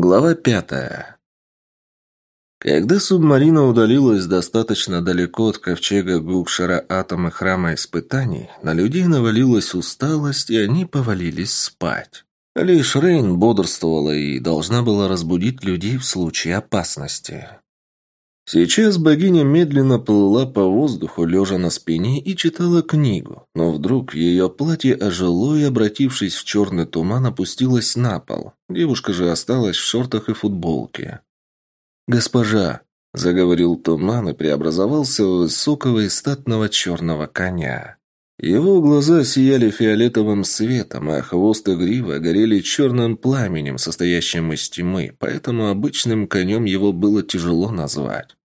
Глава пятая. Когда субмарина удалилась достаточно далеко от ковчега Гукшара атома храма испытаний, на людей навалилась усталость, и они повалились спать. Лишь Рейн бодрствовала и должна была разбудить людей в случае опасности. Сейчас богиня медленно плыла по воздуху, лежа на спине, и читала книгу, но вдруг ее платье ожило и, обратившись в черный туман, опустилось на пол. Девушка же осталась в шортах и футболке. «Госпожа», — заговорил туман и преобразовался в высокого и статного черного коня. Его глаза сияли фиолетовым светом, а хвост и грива горели черным пламенем, состоящим из тьмы, поэтому обычным конем его было тяжело назвать.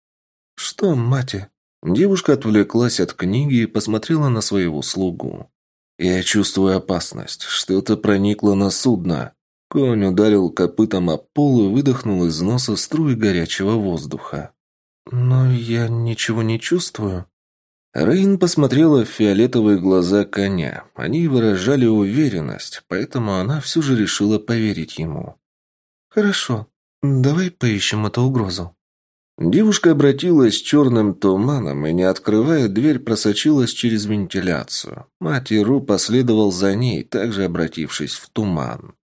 «Что, мати?» Девушка отвлеклась от книги и посмотрела на своего слугу. «Я чувствую опасность. Что-то проникло на судно». Конь ударил копытом о пол и выдохнул из носа струи горячего воздуха. «Но я ничего не чувствую», Рейн посмотрела в фиолетовые глаза коня. Они выражали уверенность, поэтому она все же решила поверить ему. «Хорошо, давай поищем эту угрозу». Девушка обратилась с черным туманом и, не открывая дверь, просочилась через вентиляцию. Мать Иру последовал за ней, также обратившись в туман.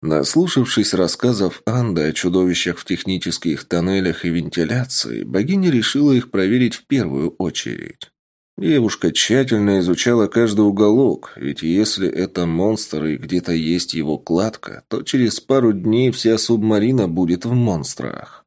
Наслушавшись рассказов Анды о чудовищах в технических тоннелях и вентиляции, богиня решила их проверить в первую очередь. Девушка тщательно изучала каждый уголок, ведь если это монстр и где-то есть его кладка, то через пару дней вся субмарина будет в монстрах.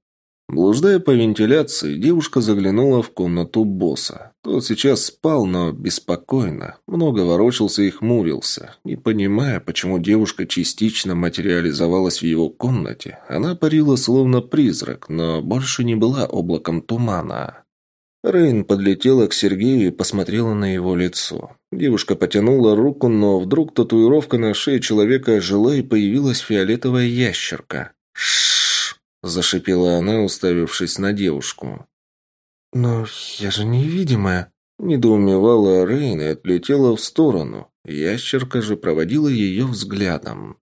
Блуждая по вентиляции, девушка заглянула в комнату босса. Тот сейчас спал, но беспокойно, много ворочался и хмурился. Не понимая, почему девушка частично материализовалась в его комнате, она парила словно призрак, но больше не была облаком тумана. Рейн подлетела к Сергею и посмотрела на его лицо. Девушка потянула руку, но вдруг татуировка на шее человека ожила и появилась фиолетовая ящерка. «Шшш!» – зашипела она, уставившись на девушку. «Но я же невидимая!» – недоумевала Рейн и отлетела в сторону. Ящерка же проводила ее взглядом.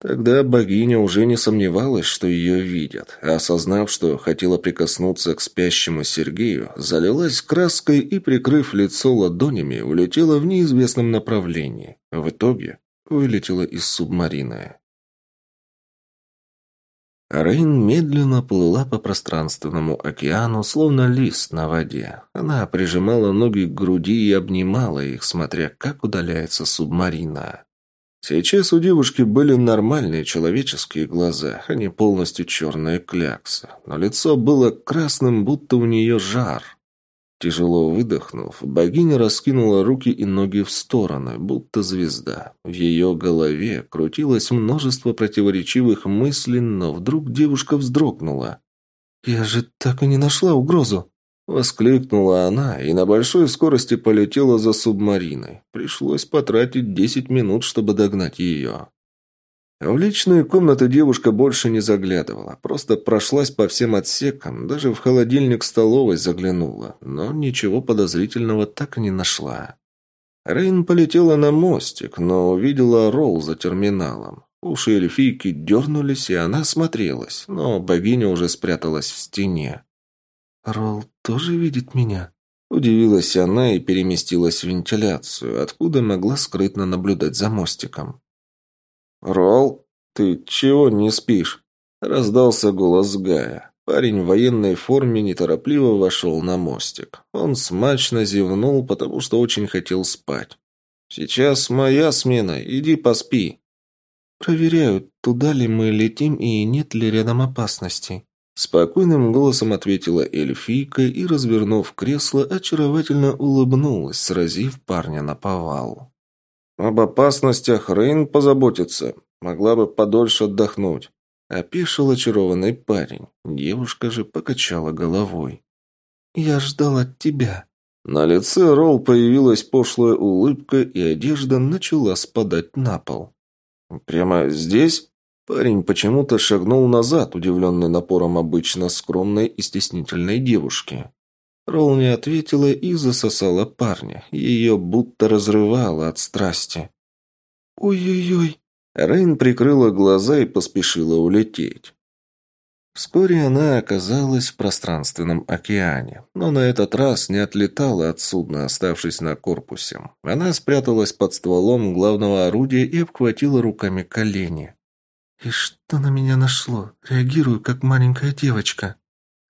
Тогда богиня уже не сомневалась, что ее видят, а осознав, что хотела прикоснуться к спящему Сергею, залилась краской и, прикрыв лицо ладонями, улетела в неизвестном направлении. В итоге вылетела из субмарины. Рейн медленно плыла по пространственному океану, словно лист на воде. Она прижимала ноги к груди и обнимала их, смотря как удаляется субмарина. Сейчас у девушки были нормальные человеческие глаза, а не полностью черная клякса. Но лицо было красным, будто у нее жар. Тяжело выдохнув, богиня раскинула руки и ноги в стороны, будто звезда. В ее голове крутилось множество противоречивых мыслей, но вдруг девушка вздрогнула. «Я же так и не нашла угрозу!» Воскликнула она и на большой скорости полетела за субмариной. Пришлось потратить десять минут, чтобы догнать ее. В личные комнаты девушка больше не заглядывала, просто прошлась по всем отсекам, даже в холодильник столовой заглянула, но ничего подозрительного так и не нашла. Рейн полетела на мостик, но увидела Ролл за терминалом. Уши эльфийки дернулись, и она смотрелась, но богиня уже спряталась в стене. «Ролл тоже видит меня?» Удивилась она и переместилась в вентиляцию, откуда могла скрытно наблюдать за мостиком. «Ролл, ты чего не спишь?» Раздался голос Гая. Парень в военной форме неторопливо вошел на мостик. Он смачно зевнул, потому что очень хотел спать. «Сейчас моя смена, иди поспи». «Проверяю, туда ли мы летим и нет ли рядом опасности», Спокойным голосом ответила эльфийка и, развернув кресло, очаровательно улыбнулась, сразив парня на повал. «Об опасностях Рейн позаботится. Могла бы подольше отдохнуть». Опешил очарованный парень. Девушка же покачала головой. «Я ждал от тебя». На лице Ролл появилась пошлая улыбка, и одежда начала спадать на пол. «Прямо здесь?» Парень почему-то шагнул назад, удивленный напором обычно скромной и стеснительной девушки. Ролл не ответила и засосала парня. Ее будто разрывало от страсти. «Ой-ой-ой!» Рейн прикрыла глаза и поспешила улететь. Вскоре она оказалась в пространственном океане, но на этот раз не отлетала от судна, оставшись на корпусе. Она спряталась под стволом главного орудия и обхватила руками колени. «И что на меня нашло? Реагирую, как маленькая девочка».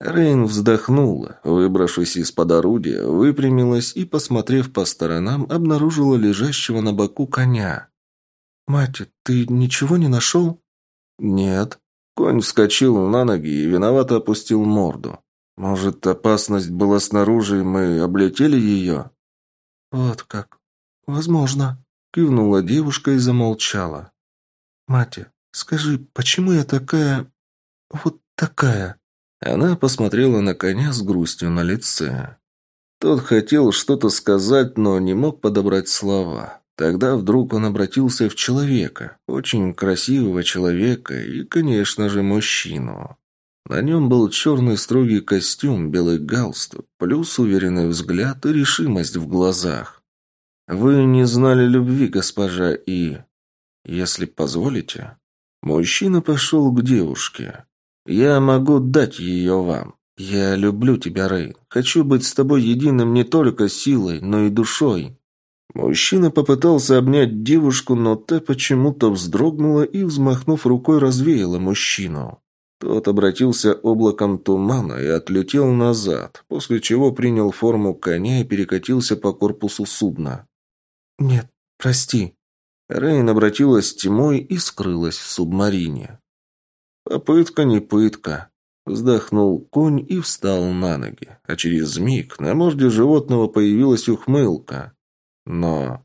Рейн вздохнула, выбравшись из-под орудия, выпрямилась и, посмотрев по сторонам, обнаружила лежащего на боку коня. «Мать, ты ничего не нашел?» «Нет». Конь вскочил на ноги и виновато опустил морду. «Может, опасность была снаружи, и мы облетели ее?» «Вот как. Возможно», — кивнула девушка и замолчала. «Мать, скажи, почему я такая... вот такая?» Она посмотрела на коня с грустью на лице. Тот хотел что-то сказать, но не мог подобрать слова. Тогда вдруг он обратился в человека, очень красивого человека и, конечно же, мужчину. На нем был черный строгий костюм, белый галстук, плюс уверенный взгляд и решимость в глазах. «Вы не знали любви, госпожа, и...» «Если позволите...» Мужчина пошел к девушке. Я могу дать ее вам. Я люблю тебя, Рейн. Хочу быть с тобой единым не только силой, но и душой». Мужчина попытался обнять девушку, но та почему-то вздрогнула и, взмахнув рукой, развеяла мужчину. Тот обратился облаком тумана и отлетел назад, после чего принял форму коня и перекатился по корпусу судна. «Нет, прости». Рейн обратилась тьмой и скрылась в субмарине. Попытка не пытка. Вздохнул конь и встал на ноги, а через миг на морде животного появилась ухмылка. Но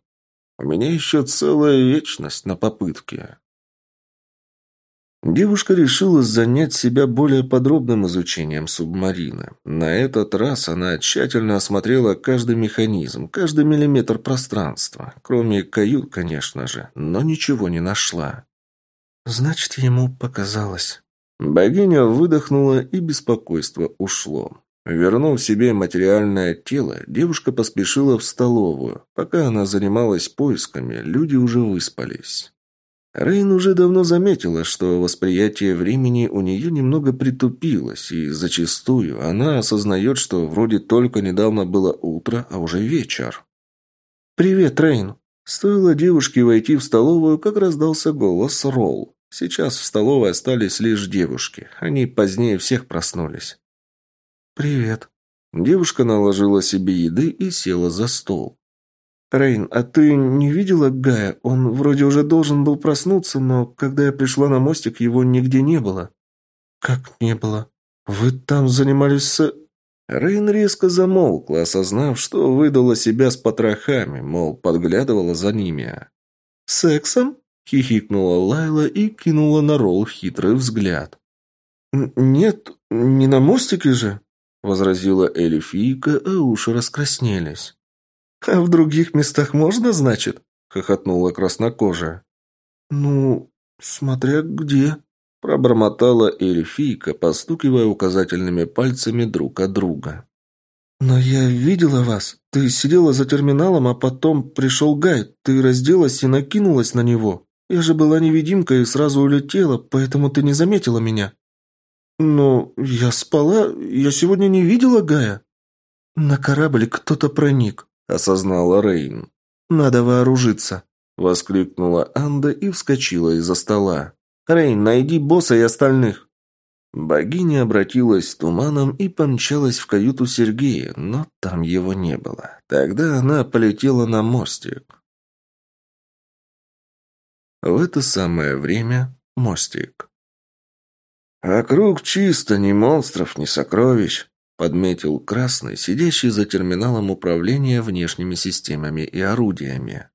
у меня еще целая вечность на попытке. Девушка решила занять себя более подробным изучением субмарины. На этот раз она тщательно осмотрела каждый механизм, каждый миллиметр пространства, кроме кают, конечно же, но ничего не нашла. Значит, ему показалось. Богиня выдохнула, и беспокойство ушло. Вернув себе материальное тело, девушка поспешила в столовую. Пока она занималась поисками, люди уже выспались. Рейн уже давно заметила, что восприятие времени у нее немного притупилось, и зачастую она осознает, что вроде только недавно было утро, а уже вечер. «Привет, Рейн!» Стоило девушке войти в столовую, как раздался голос Ролл. Сейчас в столовой остались лишь девушки. Они позднее всех проснулись. «Привет». Девушка наложила себе еды и села за стол. «Рейн, а ты не видела Гая? Он вроде уже должен был проснуться, но когда я пришла на мостик, его нигде не было». «Как не было? Вы там занимались с...» Рейн резко замолкла, осознав, что выдала себя с потрохами, мол, подглядывала за ними. «Сексом?» Хихикнула Лайла и кинула на Ролл хитрый взгляд. «Нет, не на мостике же», — возразила Эльфийка, а уши раскраснелись. «А в других местах можно, значит?» — хохотнула краснокожая. «Ну, смотря где», — пробормотала эльфийка, постукивая указательными пальцами друг от друга. «Но я видела вас. Ты сидела за терминалом, а потом пришел Гай. Ты разделась и накинулась на него». Я же была невидимкой и сразу улетела, поэтому ты не заметила меня». «Но я спала, я сегодня не видела Гая». «На корабль кто-то проник», — осознала Рейн. «Надо вооружиться», — воскликнула Анда и вскочила из-за стола. «Рейн, найди босса и остальных». Богиня обратилась туманом и помчалась в каюту Сергея, но там его не было. Тогда она полетела на мостик. В это самое время мостик. «Округ чисто, ни монстров, ни сокровищ», — подметил Красный, сидящий за терминалом управления внешними системами и орудиями.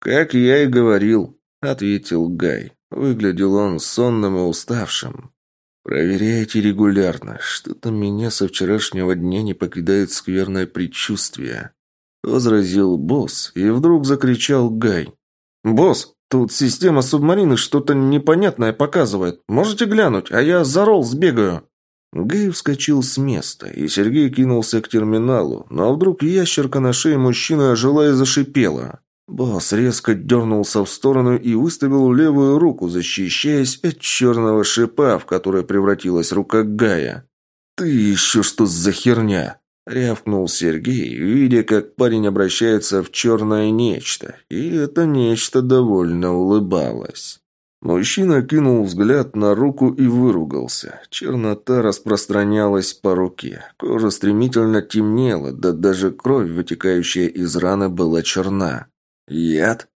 «Как я и говорил», — ответил Гай. Выглядел он сонным и уставшим. «Проверяйте регулярно. Что-то меня со вчерашнего дня не покидает скверное предчувствие», — возразил босс и вдруг закричал Гай. «Босс, Тут система субмарины что-то непонятное показывает. Можете глянуть, а я за ролл сбегаю». Гэй вскочил с места, и Сергей кинулся к терминалу, но вдруг ящерка на шее мужчины ожила и зашипела. Босс резко дернулся в сторону и выставил левую руку, защищаясь от черного шипа, в который превратилась рука Гая. «Ты еще что за херня?» — рявкнул Сергей, видя, как парень обращается в черное нечто, и это нечто довольно улыбалось. Мужчина кинул взгляд на руку и выругался. Чернота распространялась по руке. Кожа стремительно темнела, да даже кровь, вытекающая из раны, была черна. «Яд?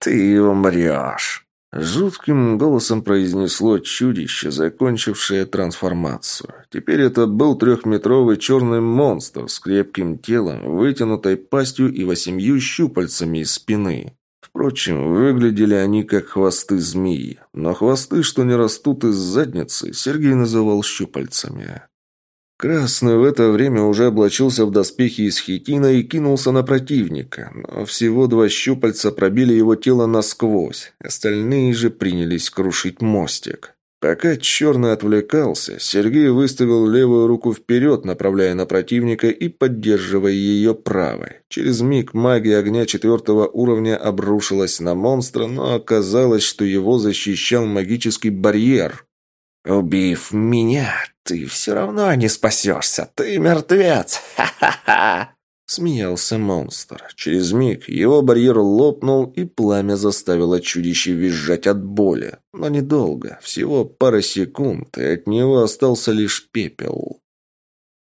Ты умрешь!» Жутким голосом произнесло чудище, закончившее трансформацию. Теперь это был трехметровый черный монстр с крепким телом, вытянутой пастью и восемью щупальцами из спины. Впрочем, выглядели они как хвосты змеи, но хвосты, что не растут из задницы, Сергей называл щупальцами. Красный в это время уже облачился в доспехи из хитина и кинулся на противника, но всего два щупальца пробили его тело насквозь, остальные же принялись крушить мостик. Пока черный отвлекался, Сергей выставил левую руку вперед, направляя на противника и поддерживая ее правой. Через миг магия огня четвертого уровня обрушилась на монстра, но оказалось, что его защищал магический барьер. «Убив меня, ты все равно не спасешься, ты мертвец! Ха-ха-ха!» Смеялся монстр. Через миг его барьер лопнул, и пламя заставило чудище визжать от боли. Но недолго, всего пара секунд, и от него остался лишь пепел.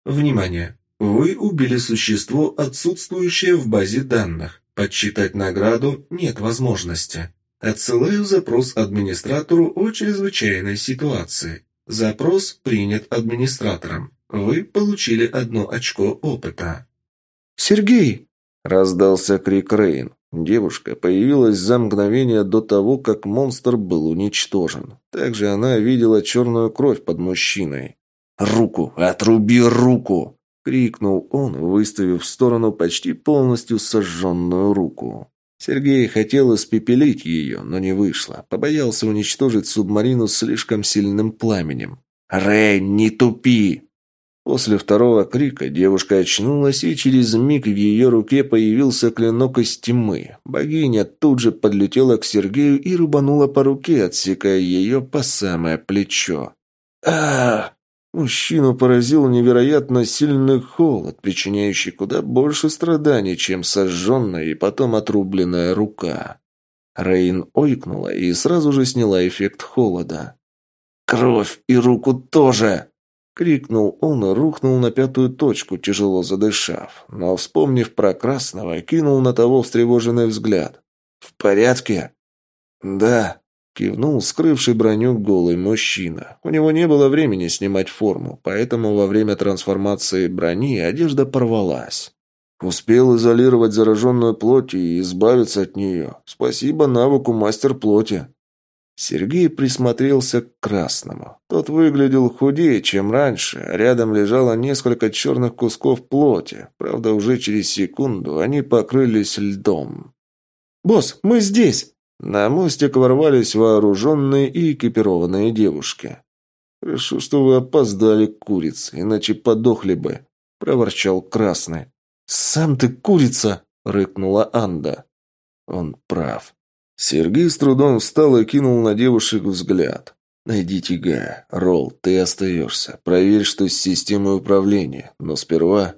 Внимание! Вы убили существо, отсутствующее в базе данных. Подсчитать награду нет возможности. Отсылаю запрос администратору о чрезвычайной ситуации. Запрос принят администратором. Вы получили одно очко опыта. «Сергей!» – раздался крик Рейн. Девушка появилась за мгновение до того, как монстр был уничтожен. Также она видела черную кровь под мужчиной. «Руку! Отруби руку!» – крикнул он, выставив в сторону почти полностью сожженную руку. Сергей хотел испепелить ее, но не вышло. Побоялся уничтожить субмарину слишком сильным пламенем. «Рейн, не тупи!» После второго крика девушка очнулась, и через миг в ее руке появился клинок из тьмы. Богиня тут же подлетела к Сергею и рубанула по руке, отсекая ее по самое плечо. а Мужчину поразил невероятно сильный холод, причиняющий куда больше страданий, чем сожженная и потом отрубленная рука. Рейн ойкнула и сразу же сняла эффект холода. «Кровь и руку тоже!» Крикнул он и рухнул на пятую точку, тяжело задышав. Но, вспомнив про Красного, кинул на того встревоженный взгляд. «В порядке?» «Да», — кивнул скрывший броню голый мужчина. У него не было времени снимать форму, поэтому во время трансформации брони одежда порвалась. Успел изолировать зараженную плоть и избавиться от нее. Спасибо навыку мастер плоти. Сергей присмотрелся к красному. Тот выглядел худее, чем раньше, а рядом лежало несколько черных кусков плоти. Правда, уже через секунду они покрылись льдом. «Босс, мы здесь!» На мостик ворвались вооруженные и экипированные девушки. «Хорошо, что вы опоздали, курица, иначе подохли бы», – проворчал Красный. «Сам ты курица!» – рыкнула Анда. Он прав. Сергей с трудом встал и кинул на девушек взгляд. «Найдите Гая. Ролл, ты остаешься. Проверь, что с системой управления. Но сперва...»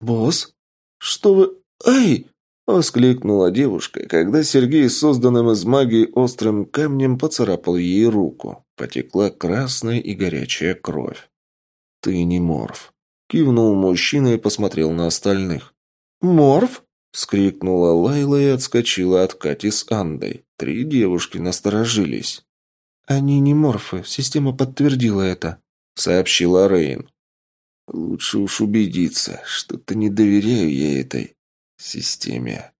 «Босс? Что вы... Ай!» Воскликнула девушка, когда Сергей, созданным из магии острым камнем, поцарапал ей руку. Потекла красная и горячая кровь. «Ты не морф», — кивнул мужчина и посмотрел на остальных. «Морф?» Вскрикнула Лайла и отскочила от Кати с Андой. Три девушки насторожились. «Они не морфы, система подтвердила это», — сообщила Рейн. «Лучше уж убедиться, что-то не доверяю я этой системе».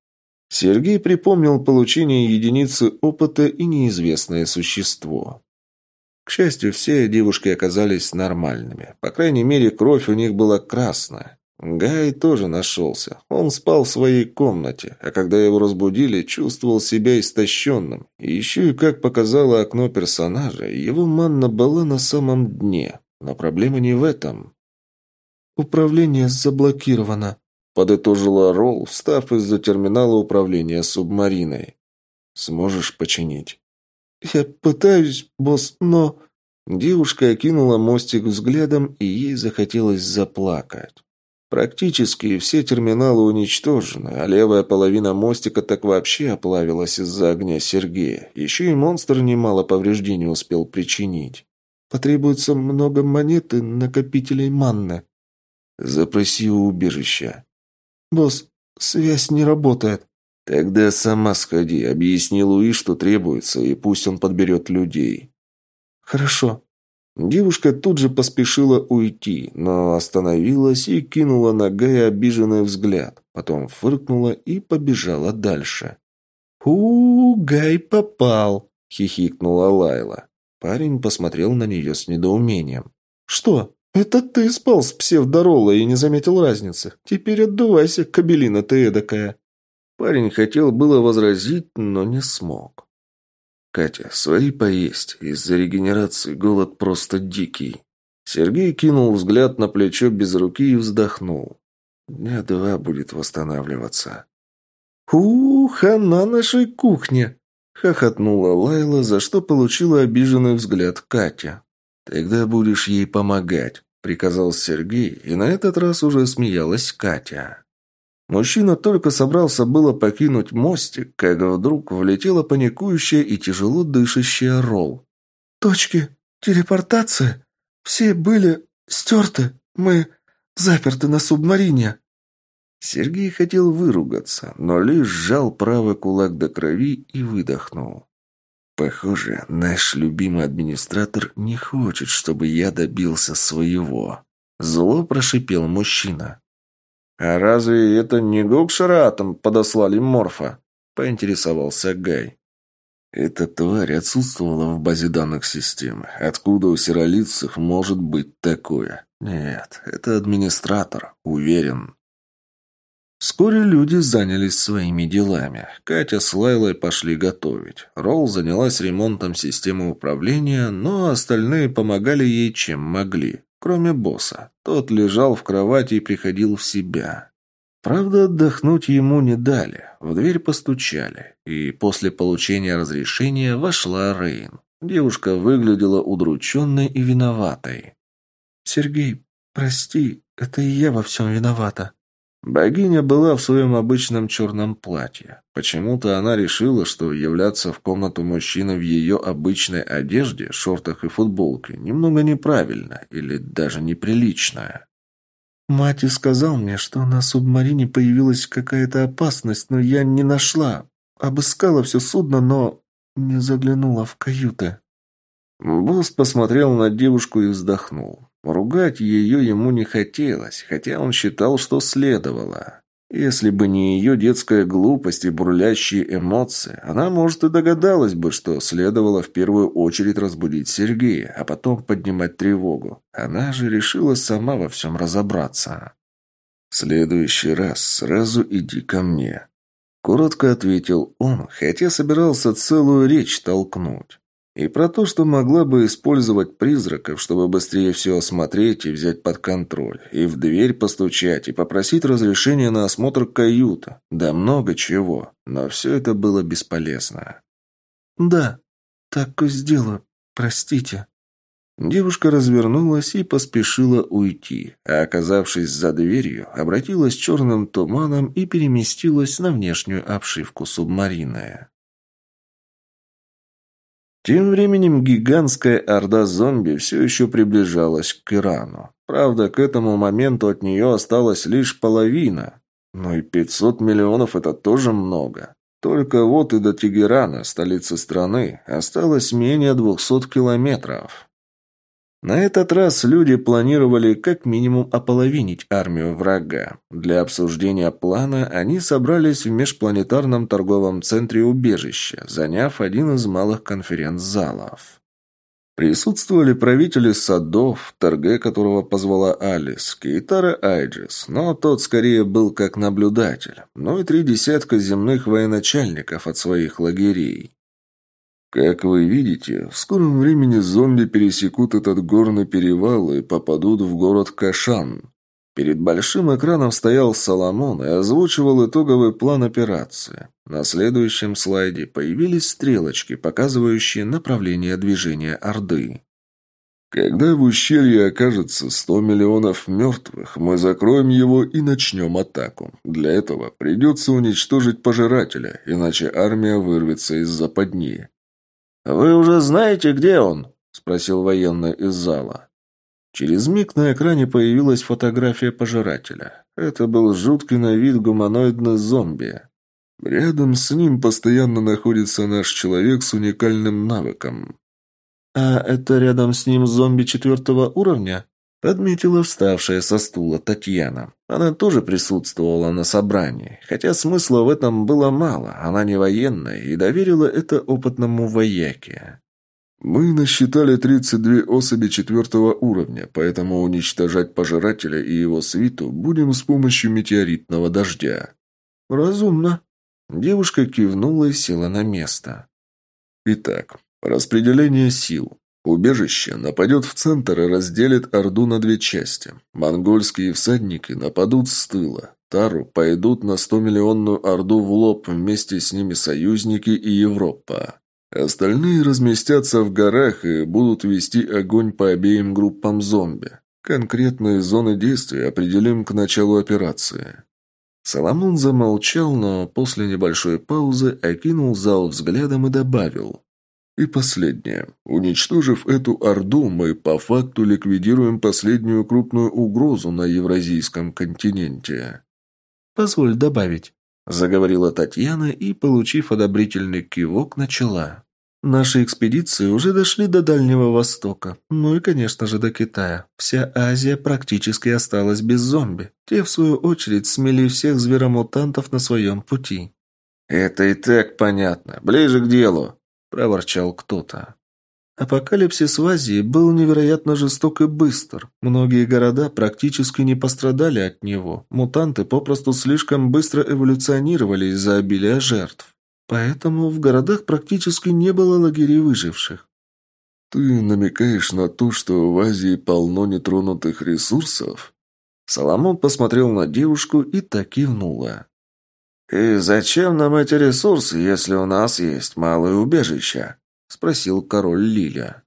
Сергей припомнил получение единицы опыта и неизвестное существо. К счастью, все девушки оказались нормальными. По крайней мере, кровь у них была красная. Гай тоже нашелся. Он спал в своей комнате, а когда его разбудили, чувствовал себя истощенным. И еще и, как показало окно персонажа, его манна была на самом дне. Но проблема не в этом. «Управление заблокировано», подытожила Ролл, встав из-за терминала управления субмариной. «Сможешь починить?» «Я пытаюсь, босс, но...» Девушка окинула мостик взглядом, и ей захотелось заплакать. Практически все терминалы уничтожены, а левая половина мостика так вообще оплавилась из-за огня Сергея. Еще и монстр немало повреждений успел причинить. Потребуется много монет и накопителей манны. Запроси у убежища. Босс, связь не работает. Тогда сама сходи, объясни Луи, что требуется, и пусть он подберет людей. Хорошо. Девушка тут же поспешила уйти, но остановилась и кинула на Гая обиженный взгляд. Потом фыркнула и побежала дальше. у, Гай попал!» – хихикнула Лайла. Парень посмотрел на нее с недоумением. «Что? Это ты спал с псевдорола и не заметил разницы? Теперь отдувайся, кабелина ты эдакая!» Парень хотел было возразить, но не смог. «Катя, свои поесть. Из-за регенерации голод просто дикий». Сергей кинул взгляд на плечо без руки и вздохнул. Дня два будет восстанавливаться. «Ух, она нашей кухне!» — хохотнула Лайла, за что получила обиженный взгляд Катя. «Тогда будешь ей помогать», — приказал Сергей, и на этот раз уже смеялась Катя. Мужчина только собрался было покинуть мостик, как вдруг влетела паникующая и тяжело дышащая Ролл. «Точки телепортации? Все были стерты. Мы заперты на субмарине». Сергей хотел выругаться, но лишь сжал правый кулак до крови и выдохнул. «Похоже, наш любимый администратор не хочет, чтобы я добился своего». Зло прошипел мужчина. «А разве это не Гокшаратом подослали Морфа?» – поинтересовался Гай. Эта тварь отсутствовала в базе данных системы. Откуда у сиролицев может быть такое? Нет, это администратор, уверен. Вскоре люди занялись своими делами. Катя с Лайлой пошли готовить. Ролл занялась ремонтом системы управления, но остальные помогали ей чем могли кроме босса. Тот лежал в кровати и приходил в себя. Правда, отдохнуть ему не дали. В дверь постучали, и после получения разрешения вошла Рейн. Девушка выглядела удрученной и виноватой. «Сергей, прости, это и я во всем виновата», Богиня была в своем обычном черном платье. Почему-то она решила, что являться в комнату мужчины в ее обычной одежде, шортах и футболке немного неправильно или даже неприлично. «Мать и сказал мне, что на субмарине появилась какая-то опасность, но я не нашла. Обыскала все судно, но не заглянула в каюты». Босс посмотрел на девушку и вздохнул. Ругать ее ему не хотелось, хотя он считал, что следовало. Если бы не ее детская глупость и бурлящие эмоции, она, может, и догадалась бы, что следовало в первую очередь разбудить Сергея, а потом поднимать тревогу. Она же решила сама во всем разобраться. «В следующий раз сразу иди ко мне», — коротко ответил он, хотя собирался целую речь толкнуть. И про то, что могла бы использовать призраков, чтобы быстрее все осмотреть и взять под контроль. И в дверь постучать, и попросить разрешения на осмотр каюта. Да много чего. Но все это было бесполезно. «Да, так и сделаю. Простите». Девушка развернулась и поспешила уйти, а оказавшись за дверью, обратилась черным туманом и переместилась на внешнюю обшивку субмарины. Тем временем гигантская орда зомби все еще приближалась к Ирану. Правда, к этому моменту от нее осталась лишь половина. Но и 500 миллионов – это тоже много. Только вот и до Тегерана, столицы страны, осталось менее 200 километров. На этот раз люди планировали как минимум ополовинить армию врага. Для обсуждения плана они собрались в межпланетарном торговом центре убежища, заняв один из малых конференц-залов. Присутствовали правители садов, торге которого позвала Алис, Кейтара Айджис, но тот скорее был как наблюдатель, ну и три десятка земных военачальников от своих лагерей. Как вы видите, в скором времени зомби пересекут этот горный перевал и попадут в город Кашан. Перед большим экраном стоял Соломон и озвучивал итоговый план операции. На следующем слайде появились стрелочки, показывающие направление движения Орды. Когда в ущелье окажется сто миллионов мертвых, мы закроем его и начнем атаку. Для этого придется уничтожить пожирателя, иначе армия вырвется из западни. «Вы уже знаете, где он?» – спросил военный из зала. Через миг на экране появилась фотография пожирателя. Это был жуткий на вид гуманоидный зомби. Рядом с ним постоянно находится наш человек с уникальным навыком. «А это рядом с ним зомби четвертого уровня?» Подметила вставшая со стула Татьяна. Она тоже присутствовала на собрании, хотя смысла в этом было мало, она не военная и доверила это опытному вояке. Мы насчитали 32 особи четвертого уровня, поэтому уничтожать пожирателя и его свиту будем с помощью метеоритного дождя. Разумно. Девушка кивнула и села на место. Итак, распределение сил. Убежище нападет в центр и разделит Орду на две части. Монгольские всадники нападут с тыла. Тару пойдут на 100-миллионную Орду в лоб, вместе с ними союзники и Европа. Остальные разместятся в горах и будут вести огонь по обеим группам зомби. Конкретные зоны действия определим к началу операции. Соломон замолчал, но после небольшой паузы окинул зал взглядом и добавил. И последнее. Уничтожив эту Орду, мы по факту ликвидируем последнюю крупную угрозу на Евразийском континенте. «Позволь добавить», — заговорила Татьяна и, получив одобрительный кивок, начала. Наши экспедиции уже дошли до Дальнего Востока, ну и, конечно же, до Китая. Вся Азия практически осталась без зомби. Те, в свою очередь, смели всех зверомутантов на своем пути. «Это и так понятно. Ближе к делу», – проворчал кто-то. Апокалипсис в Азии был невероятно жесток и быстр. Многие города практически не пострадали от него. Мутанты попросту слишком быстро эволюционировали из-за обилия жертв. Поэтому в городах практически не было лагерей выживших. «Ты намекаешь на то, что в Азии полно нетронутых ресурсов?» Соломон посмотрел на девушку и так кивнула. «И зачем нам эти ресурсы, если у нас есть малое убежище?» – спросил король Лиля.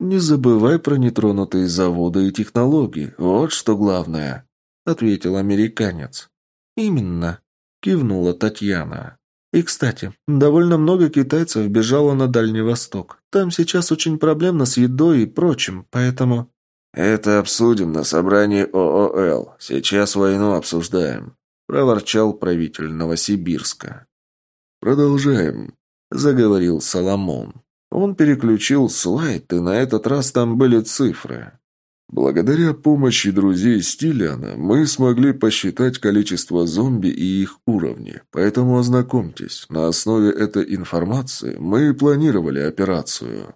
«Не забывай про нетронутые заводы и технологии, вот что главное», – ответил американец. «Именно», – кивнула Татьяна. И, кстати, довольно много китайцев бежало на Дальний Восток. Там сейчас очень проблемно с едой и прочим, поэтому... «Это обсудим на собрании ООЛ. Сейчас войну обсуждаем», – проворчал правитель Новосибирска. «Продолжаем», – заговорил Соломон. Он переключил слайд, и на этот раз там были цифры. Благодаря помощи друзей Стиляна мы смогли посчитать количество зомби и их уровни, поэтому ознакомьтесь. На основе этой информации мы планировали операцию.